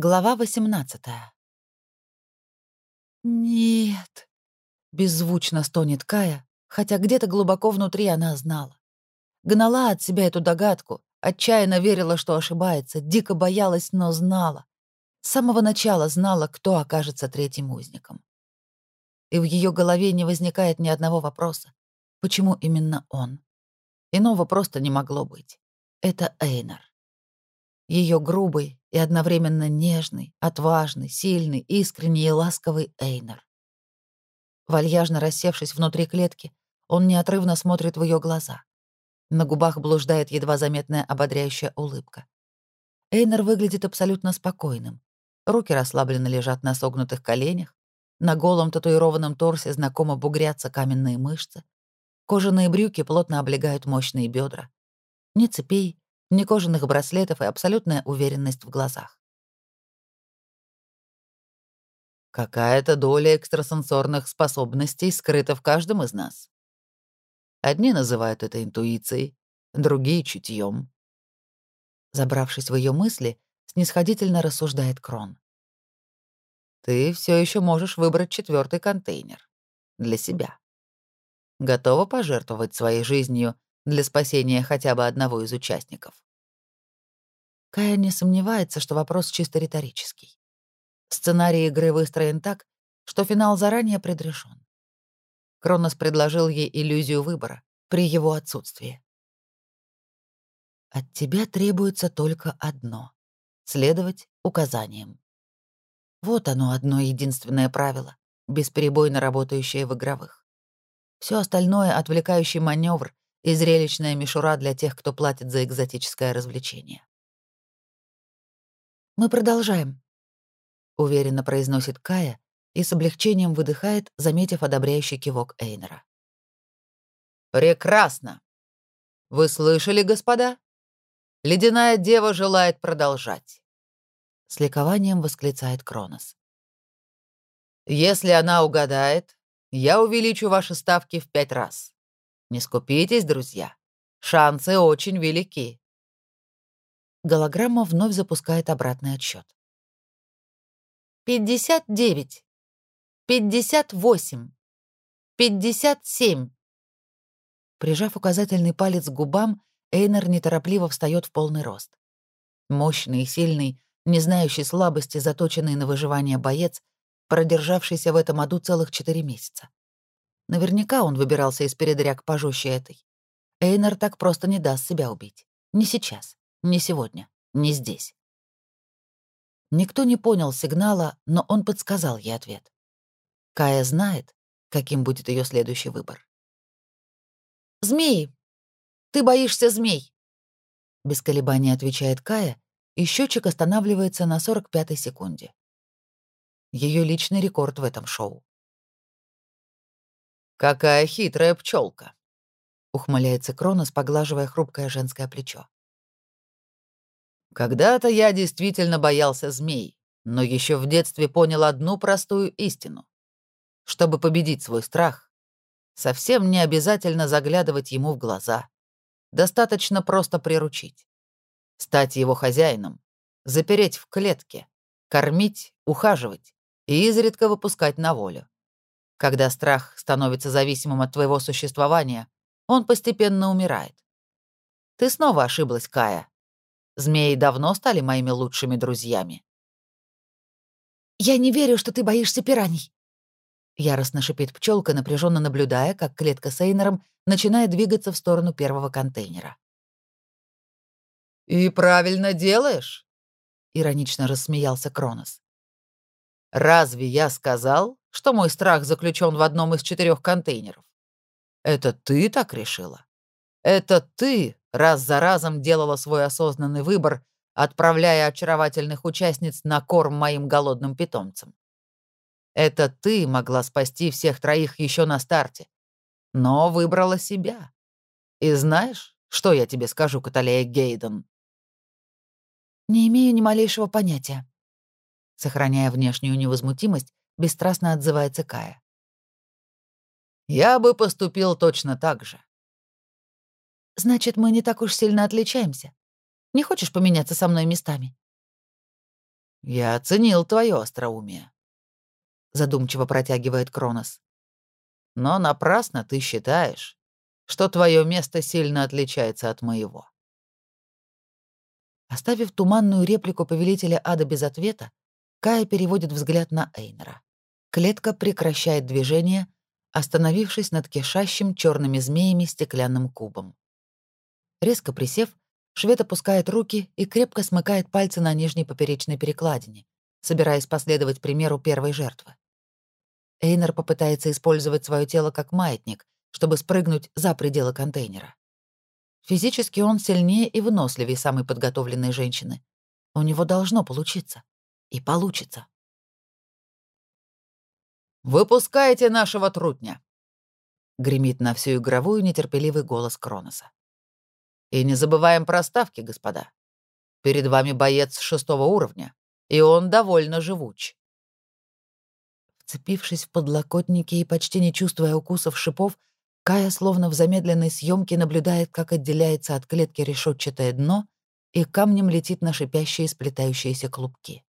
Глава 18 «Нет», — беззвучно стонет Кая, хотя где-то глубоко внутри она знала. Гнала от себя эту догадку, отчаянно верила, что ошибается, дико боялась, но знала. С самого начала знала, кто окажется третьим узником. И в ее голове не возникает ни одного вопроса. Почему именно он? Иного просто не могло быть. Это Эйнар. Ее грубый и одновременно нежный, отважный, сильный, искренний и ласковый Эйнар. Вальяжно рассевшись внутри клетки, он неотрывно смотрит в ее глаза. На губах блуждает едва заметная ободряющая улыбка. Эйнар выглядит абсолютно спокойным. Руки расслабленно лежат на согнутых коленях. На голом татуированном торсе знакомо бугрятся каменные мышцы. Кожаные брюки плотно облегают мощные бедра. Ни цепей, ни браслетов и абсолютная уверенность в глазах. Какая-то доля экстрасенсорных способностей скрыта в каждом из нас. Одни называют это интуицией, другие — чутьем. Забравшись в ее мысли, снисходительно рассуждает Крон. Ты все еще можешь выбрать четвертый контейнер. Для себя. Готова пожертвовать своей жизнью для спасения хотя бы одного из участников. Кая не сомневается, что вопрос чисто риторический. Сценарий игры выстроен так, что финал заранее предрешен. Кронос предложил ей иллюзию выбора при его отсутствии. От тебя требуется только одно — следовать указаниям. Вот оно одно единственное правило, бесперебойно работающее в игровых. Все остальное — отвлекающий маневр и зрелищная мишура для тех, кто платит за экзотическое развлечение. «Мы продолжаем», — уверенно произносит Кая и с облегчением выдыхает, заметив одобряющий кивок Эйнера. «Прекрасно! Вы слышали, господа? Ледяная дева желает продолжать!» С ликованием восклицает Кронос. «Если она угадает, я увеличу ваши ставки в пять раз. Не скупитесь, друзья. Шансы очень велики. Голограмма вновь запускает обратный отсчет. «Пятьдесят девять. Пятьдесят восемь. Пятьдесят семь». Прижав указательный палец к губам, Эйнер неторопливо встает в полный рост. Мощный и сильный, не знающий слабости, заточенный на выживание боец, продержавшийся в этом аду целых четыре месяца. Наверняка он выбирался из передряг пожестче этой. Эйнер так просто не даст себя убить. Не сейчас, не сегодня, не здесь. Никто не понял сигнала, но он подсказал ей ответ. Кая знает, каким будет ее следующий выбор. «Змеи! Ты боишься змей!» Без колебаний отвечает Кая, и счетчик останавливается на 45-й секунде. Ее личный рекорд в этом шоу. «Какая хитрая пчелка, ухмыляется Кронос, поглаживая хрупкое женское плечо. «Когда-то я действительно боялся змей, но еще в детстве понял одну простую истину. Чтобы победить свой страх, совсем не обязательно заглядывать ему в глаза. Достаточно просто приручить. Стать его хозяином, запереть в клетке, кормить, ухаживать и изредка выпускать на волю. Когда страх становится зависимым от твоего существования, он постепенно умирает. Ты снова ошиблась, Кая. Змеи давно стали моими лучшими друзьями. «Я не верю, что ты боишься пираний!» Яростно шипит пчелка, напряженно наблюдая, как клетка с Эйнером начинает двигаться в сторону первого контейнера. «И правильно делаешь», — иронично рассмеялся Кронос. «Разве я сказал, что мой страх заключен в одном из четырех контейнеров. Это ты так решила? Это ты раз за разом делала свой осознанный выбор, отправляя очаровательных участниц на корм моим голодным питомцам. Это ты могла спасти всех троих еще на старте, но выбрала себя. И знаешь, что я тебе скажу, Каталея Гейден? Не имею ни малейшего понятия. Сохраняя внешнюю невозмутимость, бесстрастно отзывается Кая. Я бы поступил точно так же. Значит, мы не так уж сильно отличаемся. Не хочешь поменяться со мной местами? «Я оценил твое остроумие», — задумчиво протягивает Кронос. «Но напрасно ты считаешь, что твое место сильно отличается от моего». Оставив туманную реплику повелителя ада без ответа, Кая переводит взгляд на Эйнера. Клетка прекращает движение, остановившись над кишащим черными змеями стеклянным кубом. Резко присев, швед опускает руки и крепко смыкает пальцы на нижней поперечной перекладине, собираясь последовать примеру первой жертвы. Эйнер попытается использовать свое тело как маятник, чтобы спрыгнуть за пределы контейнера. Физически он сильнее и выносливее самой подготовленной женщины. У него должно получиться. И получится. «Выпускайте нашего трутня!» — гремит на всю игровую нетерпеливый голос Кроноса. «И не забываем про ставки, господа. Перед вами боец шестого уровня, и он довольно живуч». Вцепившись в подлокотники и почти не чувствуя укусов шипов, Кая словно в замедленной съемке наблюдает, как отделяется от клетки решетчатое дно и камнем летит на шипящие сплетающиеся клубки.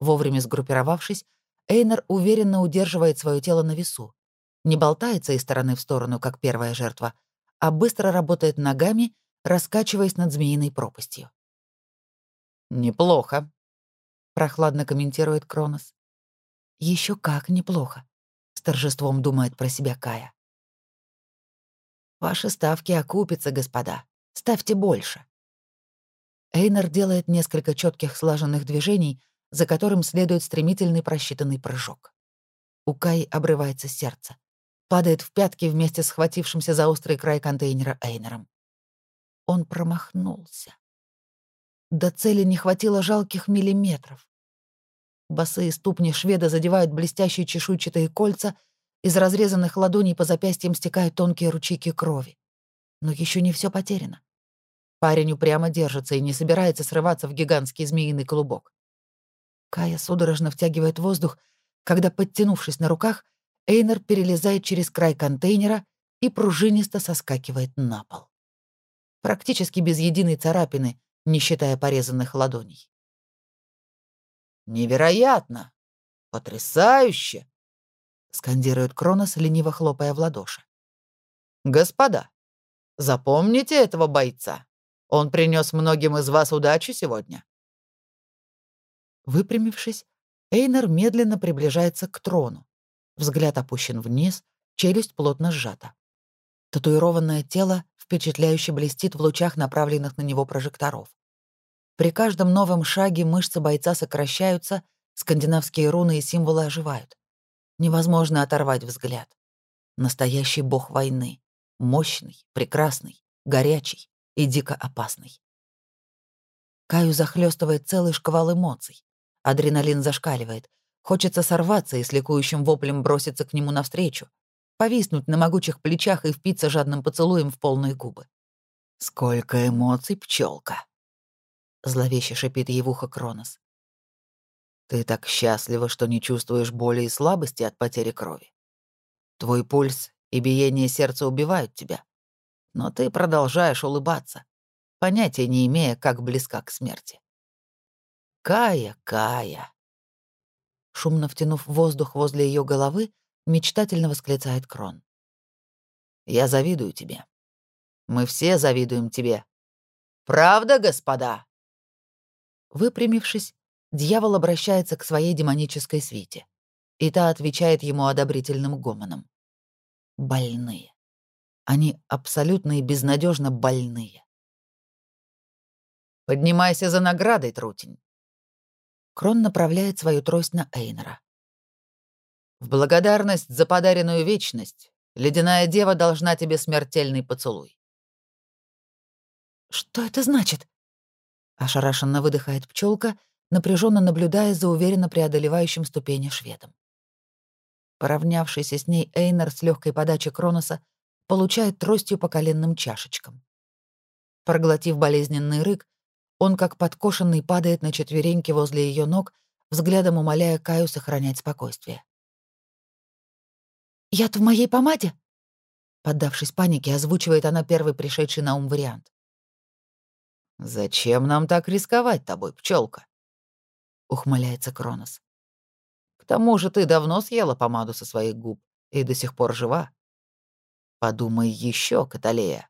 Вовремя сгруппировавшись, Эйнер уверенно удерживает свое тело на весу, не болтается из стороны в сторону, как первая жертва, а быстро работает ногами, раскачиваясь над змеиной пропастью. «Неплохо», — прохладно комментирует Кронос. Еще как неплохо», — с торжеством думает про себя Кая. Ваши ставки окупятся, господа. Ставьте больше. Эйнер делает несколько четких слаженных движений, за которым следует стремительный просчитанный прыжок. У Кай обрывается сердце. Падает в пятки вместе с схватившимся за острый край контейнера Эйнером. Он промахнулся. До цели не хватило жалких миллиметров. Босые ступни шведа задевают блестящие чешуйчатые кольца — из разрезанных ладоней по запястьям стекают тонкие ручейки крови. Но еще не все потеряно. Парень упрямо держится и не собирается срываться в гигантский змеиный клубок. Кая судорожно втягивает воздух, когда, подтянувшись на руках, Эйнер перелезает через край контейнера и пружинисто соскакивает на пол. Практически без единой царапины, не считая порезанных ладоней. «Невероятно! Потрясающе!» — скандирует Кронос, лениво хлопая в ладоши. «Господа, запомните этого бойца. Он принес многим из вас удачу сегодня». Выпрямившись, Эйнер медленно приближается к трону. Взгляд опущен вниз, челюсть плотно сжата. Татуированное тело впечатляюще блестит в лучах направленных на него прожекторов. При каждом новом шаге мышцы бойца сокращаются, скандинавские руны и символы оживают. Невозможно оторвать взгляд. Настоящий бог войны. Мощный, прекрасный, горячий и дико опасный. Каю захлестывает целый шквал эмоций. Адреналин зашкаливает. Хочется сорваться и с ликующим воплем броситься к нему навстречу, повиснуть на могучих плечах и впиться жадным поцелуем в полные губы. «Сколько эмоций, пчелка! зловеще шипит ей в ухо Кронос. Ты так счастлива, что не чувствуешь боли и слабости от потери крови. Твой пульс и биение сердца убивают тебя. Но ты продолжаешь улыбаться, понятия не имея, как близка к смерти. Кая, Кая. Шумно втянув воздух возле ее головы, мечтательно восклицает Крон. Я завидую тебе. Мы все завидуем тебе. Правда, господа? Выпрямившись, дьявол обращается к своей демонической свите, и та отвечает ему одобрительным гомоном. Больные. Они абсолютно и безнадежно больные. «Поднимайся за наградой, Трутень!» Крон направляет свою трость на Эйнера. «В благодарность за подаренную вечность ледяная дева должна тебе смертельный поцелуй». «Что это значит?» Ошарашенно выдыхает пчелка напряженно наблюдая за уверенно преодолевающим ступени шведом. Поравнявшийся с ней Эйнер с легкой подачи Кроноса получает тростью по коленным чашечкам. Проглотив болезненный рык, он, как подкошенный, падает на четвереньки возле ее ног, взглядом умоляя Каю сохранять спокойствие. «Яд в моей помаде?» Поддавшись панике, озвучивает она первый пришедший на ум вариант. «Зачем нам так рисковать тобой, пчелка? ухмыляется Кронос. «К тому же ты давно съела помаду со своих губ и до сих пор жива. Подумай еще, Каталея».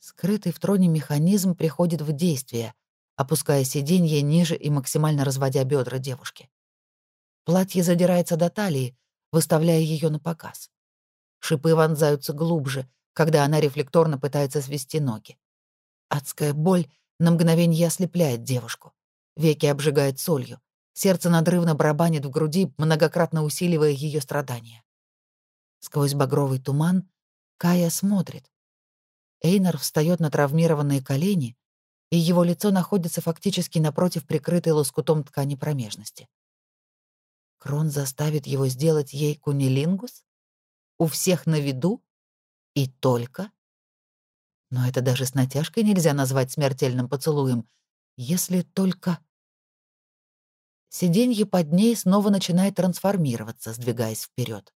Скрытый в троне механизм приходит в действие, опуская сиденье ниже и максимально разводя бедра девушки. Платье задирается до талии, выставляя ее на показ. Шипы вонзаются глубже, когда она рефлекторно пытается свести ноги. Адская боль на мгновение ослепляет девушку. Веки обжигает солью. Сердце надрывно барабанит в груди, многократно усиливая ее страдания. Сквозь багровый туман Кая смотрит. Эйнар встает на травмированные колени, и его лицо находится фактически напротив прикрытой лоскутом ткани промежности. Крон заставит его сделать ей кунилингус? У всех на виду? И только? Но это даже с натяжкой нельзя назвать смертельным поцелуем, если только... Сиденье под ней снова начинает трансформироваться, сдвигаясь вперед.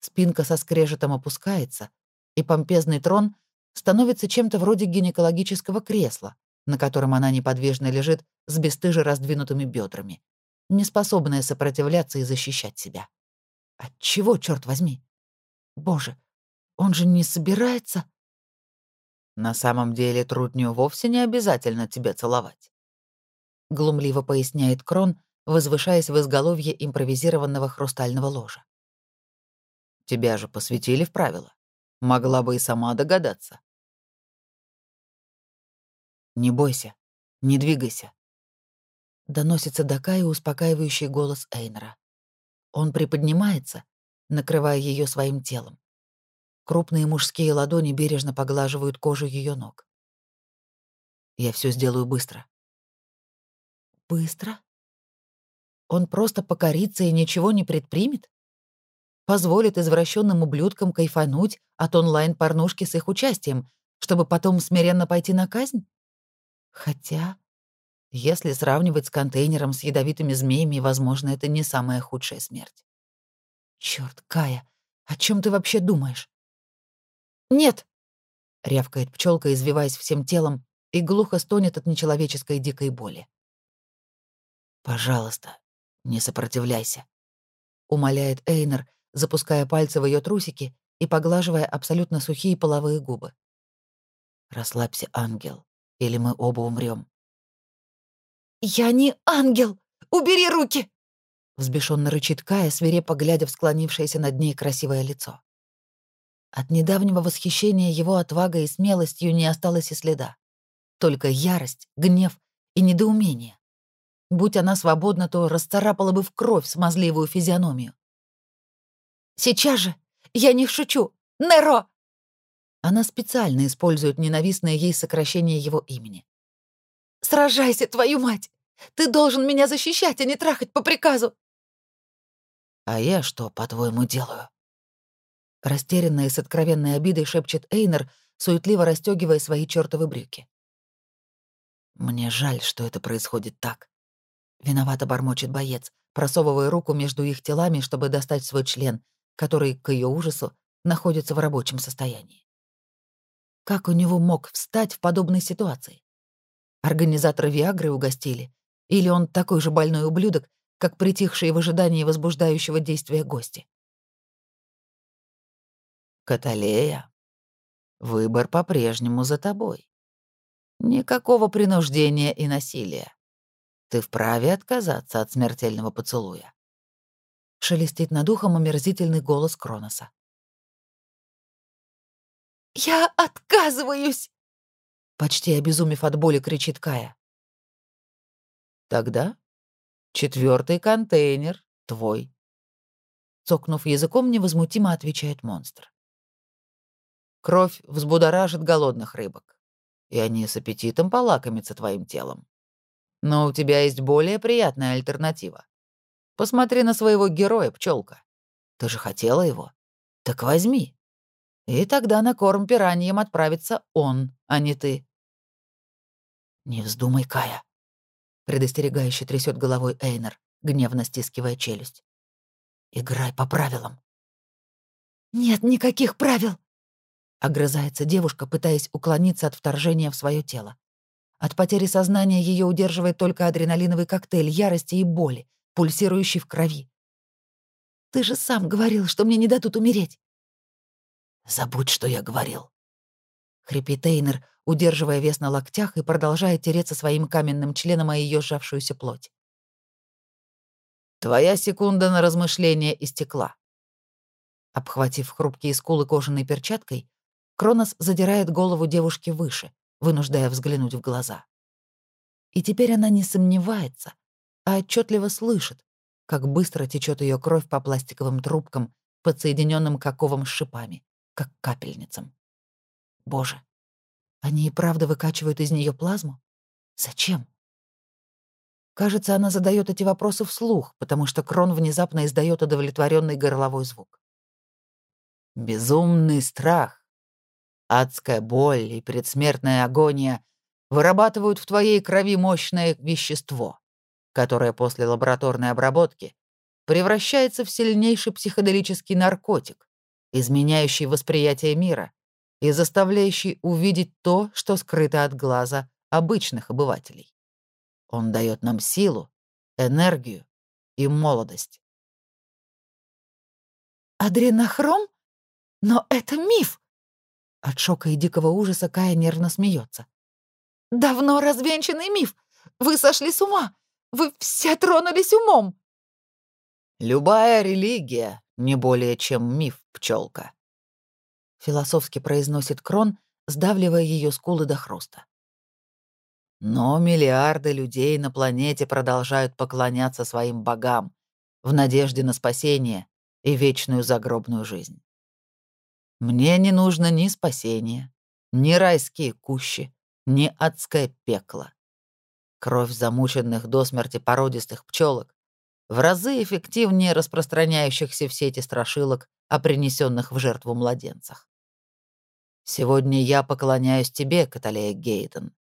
Спинка со скрежетом опускается, и помпезный трон становится чем-то вроде гинекологического кресла, на котором она неподвижно лежит с бесстыже раздвинутыми бедрами не способная сопротивляться и защищать себя. От чего, черт возьми? Боже, он же не собирается. На самом деле трудню вовсе не обязательно тебя целовать. Глумливо поясняет Крон, возвышаясь в изголовье импровизированного хрустального ложа. Тебя же посвятили в правила. Могла бы и сама догадаться. Не бойся, не двигайся. Доносится до Кая успокаивающий голос Эйнера. Он приподнимается, накрывая ее своим телом. Крупные мужские ладони бережно поглаживают кожу ее ног. Я все сделаю быстро. Быстро? Он просто покорится и ничего не предпримет? Позволит извращенным ублюдкам кайфануть от онлайн-порнушки с их участием, чтобы потом смиренно пойти на казнь? Хотя если сравнивать с контейнером с ядовитыми змеями, возможно, это не самая худшая смерть. Черт, Кая, о чем ты вообще думаешь? Нет, рявкает пчелка, извиваясь всем телом, и глухо стонет от нечеловеческой дикой боли. Пожалуйста, не сопротивляйся, умоляет Эйнер, запуская пальцы в ее трусики и поглаживая абсолютно сухие половые губы. Расслабься, ангел, или мы оба умрем. «Я не ангел! Убери руки!» Взбешенно рычит Кая, свирепо глядя в склонившееся над ней красивое лицо. От недавнего восхищения его отвагой и смелостью не осталось и следа. Только ярость, гнев и недоумение. Будь она свободна, то расцарапала бы в кровь смазливую физиономию. «Сейчас же! Я не шучу! Неро!» Она специально использует ненавистное ей сокращение его имени. Сражайся, твою мать! Ты должен меня защищать, а не трахать по приказу!» «А я что, по-твоему, делаю?» Растерянная и с откровенной обидой шепчет Эйнер, суетливо расстегивая свои чертовы брюки. «Мне жаль, что это происходит так». Виновато бормочет боец, просовывая руку между их телами, чтобы достать свой член, который, к ее ужасу, находится в рабочем состоянии. Как у него мог встать в подобной ситуации? Организаторы Виагры угостили? Или он такой же больной ублюдок, как притихшие в ожидании возбуждающего действия гости? Каталея, выбор по-прежнему за тобой. Никакого принуждения и насилия. Ты вправе отказаться от смертельного поцелуя. Шелестит над ухом омерзительный голос Кроноса. «Я отказываюсь!» Почти обезумев от боли, кричит Кая. Тогда четвертый контейнер твой. Цокнув языком, невозмутимо отвечает монстр. Кровь взбудоражит голодных рыбок, и они с аппетитом полакомятся твоим телом. Но у тебя есть более приятная альтернатива. Посмотри на своего героя, пчелка. Ты же хотела его. Так возьми. И тогда на корм пираньям отправится он, а не ты. «Не вздумай, Кая!» — предостерегающе трясет головой Эйнер, гневно стискивая челюсть. «Играй по правилам». «Нет никаких правил!» — огрызается девушка, пытаясь уклониться от вторжения в свое тело. От потери сознания ее удерживает только адреналиновый коктейль ярости и боли, пульсирующий в крови. «Ты же сам говорил, что мне не дадут умереть!» «Забудь, что я говорил!» Хрипит Эйнер, удерживая вес на локтях и продолжая тереться своим каменным членом о ее сжавшуюся плоть. «Твоя секунда на размышление истекла. Обхватив хрупкие скулы кожаной перчаткой, Кронос задирает голову девушки выше, вынуждая взглянуть в глаза. И теперь она не сомневается, а отчетливо слышит, как быстро течет ее кровь по пластиковым трубкам, подсоединенным к оковам с шипами, как капельницам. Боже, они и правда выкачивают из нее плазму? Зачем? Кажется, она задает эти вопросы вслух, потому что Крон внезапно издает удовлетворенный горловой звук. Безумный страх, адская боль и предсмертная агония вырабатывают в твоей крови мощное вещество, которое после лабораторной обработки превращается в сильнейший психоделический наркотик, изменяющий восприятие мира и заставляющий увидеть то, что скрыто от глаза обычных обывателей. Он дает нам силу, энергию и молодость. «Адренохром?» Но это миф!» От шока и дикого ужаса Кая нервно смеется. «Давно развенчанный миф! Вы сошли с ума! Вы все тронулись умом!» «Любая религия не более чем миф, пчелка, философски произносит Крон, сдавливая ее скулы до хруста. Но миллиарды людей на планете продолжают поклоняться своим богам в надежде на спасение и вечную загробную жизнь. Мне не нужно ни спасения, ни райские кущи, ни адское пекло. Кровь замученных до смерти породистых пчелок в разы эффективнее распространяющихся в сети страшилок о принесенных в жертву младенцах. Сегодня я поклоняюсь тебе, Каталея Гейден,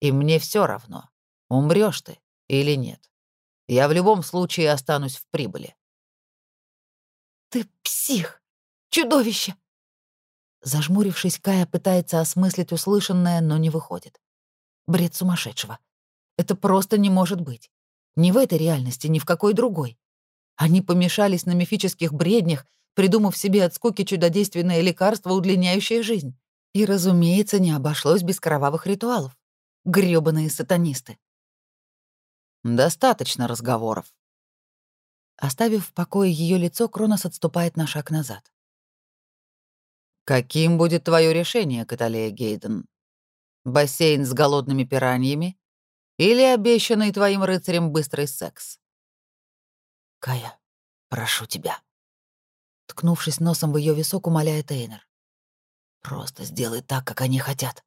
и мне все равно, умрешь ты или нет. Я в любом случае останусь в прибыли. «Ты псих! Чудовище!» Зажмурившись, Кая пытается осмыслить услышанное, но не выходит. Бред сумасшедшего. Это просто не может быть. Ни в этой реальности, ни в какой другой. Они помешались на мифических бреднях, придумав себе от скуки чудодейственное лекарство, удлиняющее жизнь. И, разумеется, не обошлось без кровавых ритуалов. Грёбаные сатанисты. «Достаточно разговоров». Оставив в покое ее лицо, Кронос отступает на шаг назад. Каким будет твое решение, Каталея Гейден? Бассейн с голодными пираньями или обещанный твоим рыцарем быстрый секс? Кая, прошу тебя. Ткнувшись носом в ее висок, умоляет Эйнер. Просто сделай так, как они хотят.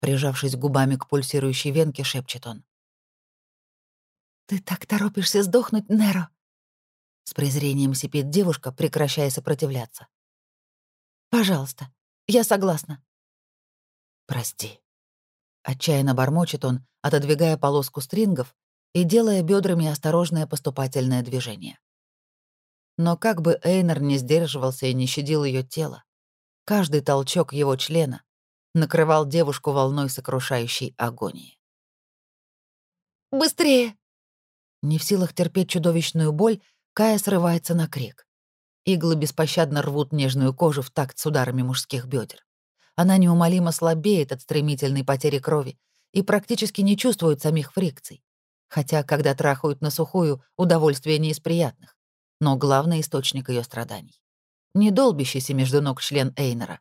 Прижавшись губами к пульсирующей венке, шепчет он. «Ты так торопишься сдохнуть, Неро!» С презрением сипит девушка, прекращая сопротивляться. Пожалуйста, я согласна. Прости. Отчаянно бормочет он, отодвигая полоску стрингов и делая бедрами осторожное поступательное движение. Но как бы Эйнер не сдерживался и не щадил ее тело, каждый толчок его члена накрывал девушку волной сокрушающей агонии. «Быстрее!» Не в силах терпеть чудовищную боль, Кая срывается на крик. Иглы беспощадно рвут нежную кожу в такт с ударами мужских бедер. Она неумолимо слабеет от стремительной потери крови и практически не чувствует самих фрикций. Хотя, когда трахают на сухую, удовольствие не из приятных. Но главный источник ее страданий. Не долбящийся между ног член Эйнера,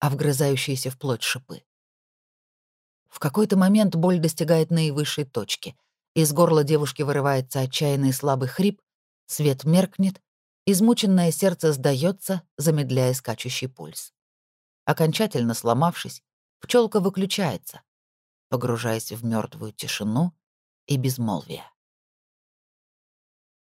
а вгрызающиеся в плоть шипы. В какой-то момент боль достигает наивысшей точки. Из горла девушки вырывается отчаянный слабый хрип, свет меркнет, Измученное сердце сдается, замедляя скачущий пульс. Окончательно сломавшись, пчелка выключается, погружаясь в мертвую тишину и безмолвие.